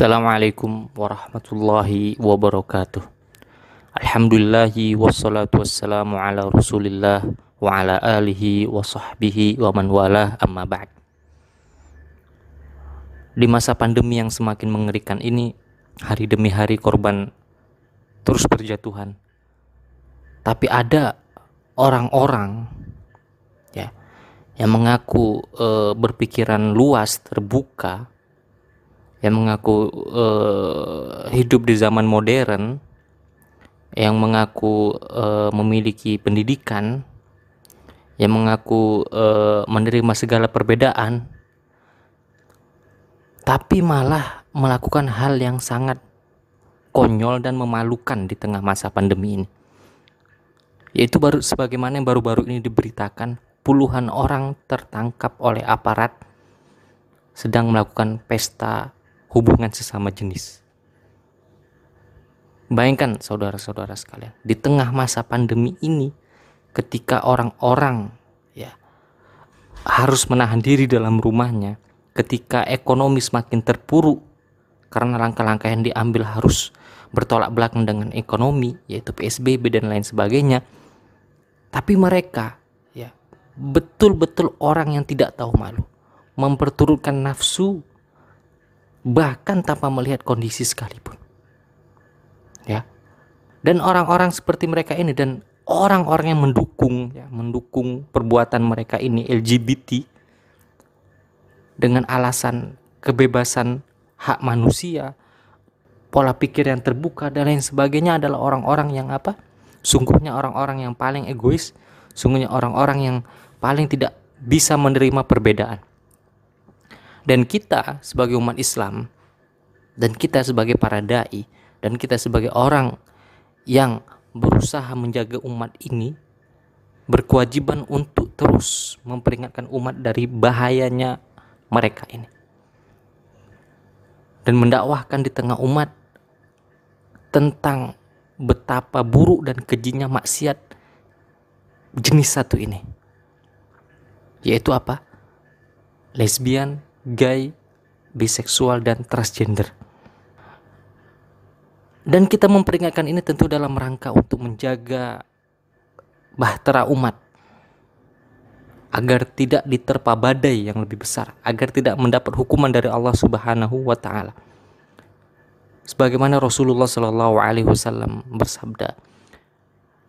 Assalamualaikum warahmatullahi wabarakatuh. Alhamdulillahi wassalatu wassalamu ala rasulillah wa ala alihi wa sahbihi wa man wala amma ba'd. Di masa pandemi yang semakin mengerikan ini Hari demi hari korban terus berjatuhan. Tapi ada orang-orang ya yang mengaku e, berpikiran luas, terbuka yang mengaku uh, hidup di zaman modern, yang mengaku uh, memiliki pendidikan, yang mengaku uh, menerima segala perbedaan, tapi malah melakukan hal yang sangat konyol dan memalukan di tengah masa pandemi ini. Yaitu baru sebagaimana yang baru-baru ini diberitakan, puluhan orang tertangkap oleh aparat sedang melakukan pesta hubungan sesama jenis. Bayangkan saudara-saudara sekalian, di tengah masa pandemi ini ketika orang-orang ya harus menahan diri dalam rumahnya, ketika ekonomi semakin terpuruk karena langkah-langkah yang diambil harus bertolak belakang dengan ekonomi yaitu PSBB dan lain sebagainya. Tapi mereka ya betul-betul orang yang tidak tahu malu, memperturutkan nafsu bahkan tanpa melihat kondisi sekalipun. Ya. Dan orang-orang seperti mereka ini dan orang-orang yang mendukung ya, mendukung perbuatan mereka ini LGBT dengan alasan kebebasan hak manusia, pola pikir yang terbuka dan lain sebagainya adalah orang-orang yang apa? Sungguhnya orang-orang yang paling egois, sungguhnya orang-orang yang paling tidak bisa menerima perbedaan. Dan kita sebagai umat Islam dan kita sebagai para dai dan kita sebagai orang yang berusaha menjaga umat ini berkewajiban untuk terus memperingatkan umat dari bahayanya mereka ini. Dan mendakwahkan di tengah umat tentang betapa buruk dan kejinya maksiat jenis satu ini. Yaitu apa? Lesbian, gay, biseksual, dan transgender. Dan kita memperingatkan ini tentu dalam rangka untuk menjaga bahtera umat agar tidak diterpa badai yang lebih besar, agar tidak mendapat hukuman dari Allah Subhanahu wa taala. Sebagaimana Rasulullah Shallallahu alaihi wasallam bersabda,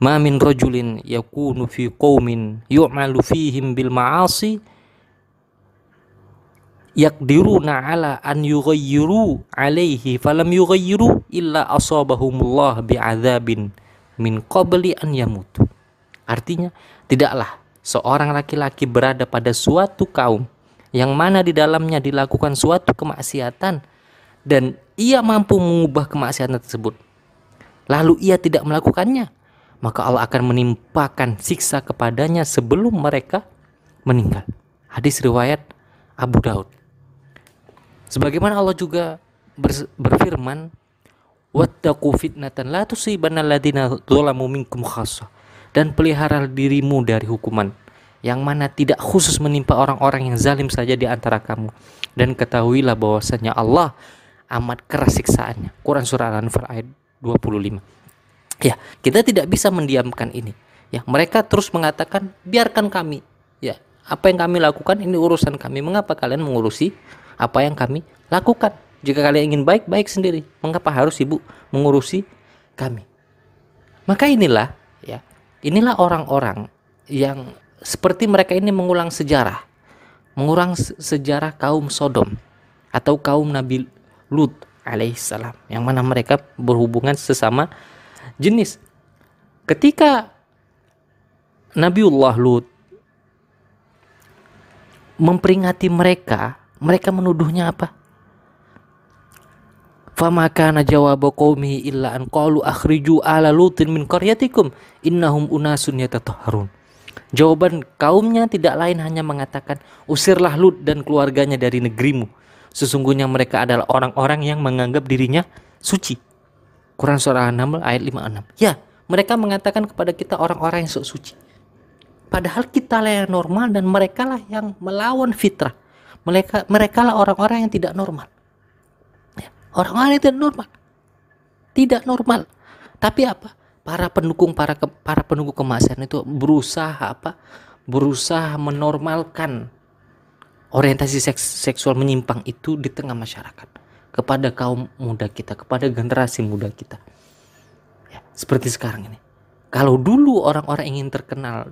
"Ma min rajulin yakunu fi qaumin yu'malu fihim bil ma'asi yakdiruna ala an yughayyiru alaihi falam yughayyiru illa asabahumullah bi'adzabin min qabli an yamutu. Artinya, tidaklah seorang laki-laki berada pada suatu kaum yang mana di dalamnya dilakukan suatu kemaksiatan dan ia mampu mengubah kemaksiatan tersebut. Lalu ia tidak melakukannya, maka Allah akan menimpakan siksa kepadanya sebelum mereka meninggal. Hadis riwayat Abu Daud. Sebagaimana Allah juga berfirman, "Wattaqu fitnatan la tusibanna alladziina dzalamu minkum khassah." Dan pelihara dirimu dari hukuman yang mana tidak khusus menimpa orang-orang yang zalim saja di antara kamu. Dan ketahuilah bahwasanya Allah amat keras siksaannya. Quran surah Al-Anfal ayat 25. Ya, kita tidak bisa mendiamkan ini. Ya, mereka terus mengatakan, "Biarkan kami." Ya, apa yang kami lakukan ini urusan kami. Mengapa kalian mengurusi apa yang kami lakukan. Jika kalian ingin baik, baik sendiri. Mengapa harus ibu mengurusi kami? Maka inilah ya, inilah orang-orang yang seperti mereka ini mengulang sejarah, mengulang sejarah kaum Sodom atau kaum Nabi Lut alaihissalam, yang mana mereka berhubungan sesama jenis. Ketika Nabiullah Lut memperingati mereka mereka menuduhnya apa? Fama kana jawab qaumihi illa an qalu akhriju ala lutin min qaryatikum innahum unasun yatatahharun. Jawaban kaumnya tidak lain hanya mengatakan usirlah Lut dan keluarganya dari negerimu. Sesungguhnya mereka adalah orang-orang yang menganggap dirinya suci. Quran surah An-Naml ayat 56. Ya, mereka mengatakan kepada kita orang-orang yang sok suci. Padahal kita lah yang normal dan mereka lah yang melawan fitrah mereka mereka lah orang-orang yang tidak normal ya. Orang-orang itu normal. Tidak normal. Tapi apa? Para pendukung para ke, para pendukung kemaksiatan itu berusaha apa? Berusaha menormalkan orientasi seks, seksual menyimpang itu di tengah masyarakat kepada kaum muda kita, kepada generasi muda kita. Ya, seperti sekarang ini. Kalau dulu orang-orang ingin terkenal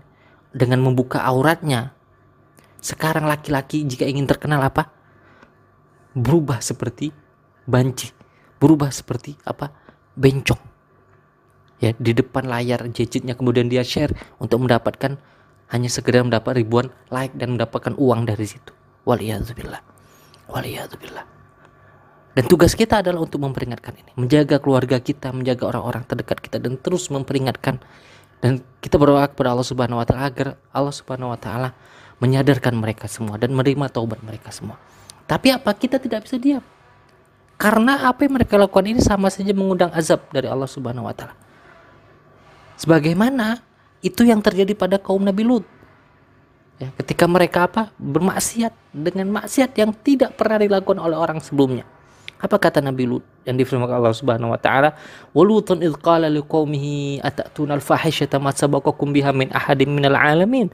dengan membuka auratnya, sekarang laki-laki jika ingin terkenal apa? Berubah seperti banci, berubah seperti apa? Bencong. Ya, di depan layar gadgetnya kemudian dia share untuk mendapatkan hanya sekedar mendapat ribuan like dan mendapatkan uang dari situ. Waliyahzubillah. Waliyahzubillah. Dan tugas kita adalah untuk memperingatkan ini, menjaga keluarga kita, menjaga orang-orang terdekat kita dan terus memperingatkan dan kita berdoa kepada Allah Subhanahu wa taala agar Allah Subhanahu wa taala menyadarkan mereka semua dan menerima taubat mereka semua. Tapi apa kita tidak bisa diam? Karena apa yang mereka lakukan ini sama saja mengundang azab dari Allah Subhanahu wa taala. Sebagaimana itu yang terjadi pada kaum Nabi Lut. Ya, ketika mereka apa? bermaksiat dengan maksiat yang tidak pernah dilakukan oleh orang sebelumnya. Apa kata Nabi Lut yang difirmankan Allah Subhanahu wa taala, "Wa Lutun qala liqaumihi atatuna al-fahishata ma sabaqakum biha min ahadin minal alamin.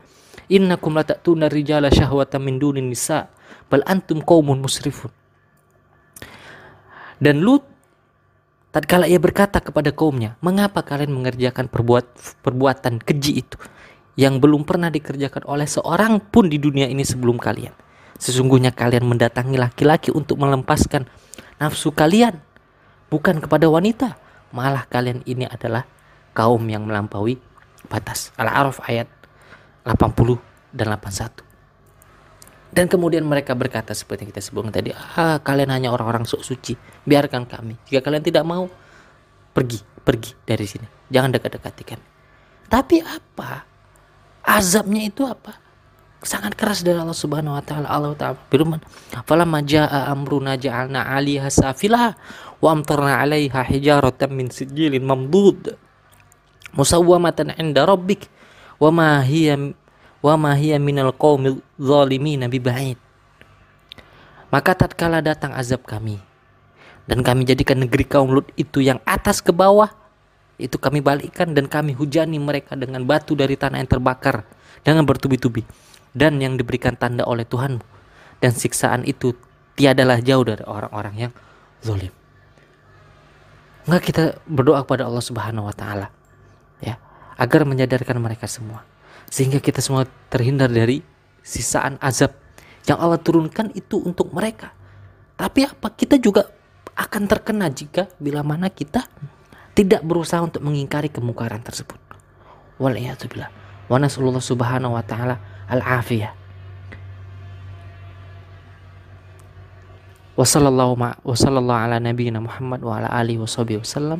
Innakum latatuna rijala syahwatan min dunin nisa, bal antum qaumun musrifun." Dan Lut tatkala ia berkata kepada kaumnya, "Mengapa kalian mengerjakan perbuat perbuatan keji itu yang belum pernah dikerjakan oleh seorang pun di dunia ini sebelum kalian?" Sesungguhnya kalian mendatangi laki-laki untuk melepaskan nafsu kalian, bukan kepada wanita. Malah kalian ini adalah kaum yang melampaui batas. Al-A'raf ayat 80 dan 81. Dan kemudian mereka berkata seperti yang kita sebutkan tadi, ah kalian hanya orang-orang sok suci, biarkan kami. Jika kalian tidak mau, pergi, pergi dari sini. Jangan dekat-dekati kami. Tapi apa? Azabnya itu apa? sangat keras dari Allah Subhanahu wa taala. Allah taala firman, "Falamma jaa amruna ja'alna 'aliha safila wa amtarna 'alaiha hijaratan min sijilin mamdud musawwamatan 'inda rabbik hiya hiya minal qaumil zalimin biba'id." Maka tatkala datang azab kami dan kami jadikan negeri kaum Lut itu yang atas ke bawah itu kami balikkan dan kami hujani mereka dengan batu dari tanah yang terbakar dengan bertubi-tubi dan yang diberikan tanda oleh Tuhanmu dan siksaan itu tiadalah jauh dari orang-orang yang zalim. Enggak kita berdoa kepada Allah Subhanahu wa taala ya, agar menyadarkan mereka semua sehingga kita semua terhindar dari sisaan azab yang Allah turunkan itu untuk mereka. Tapi apa kita juga akan terkena jika bila mana kita tidak berusaha untuk mengingkari kemungkaran tersebut. Waliyatubillah. Wa nasallallahu subhanahu wa ta'ala al-afiyah. Wassalamualaikum ala nabiyina Muhammad wa ala alihi wasallam.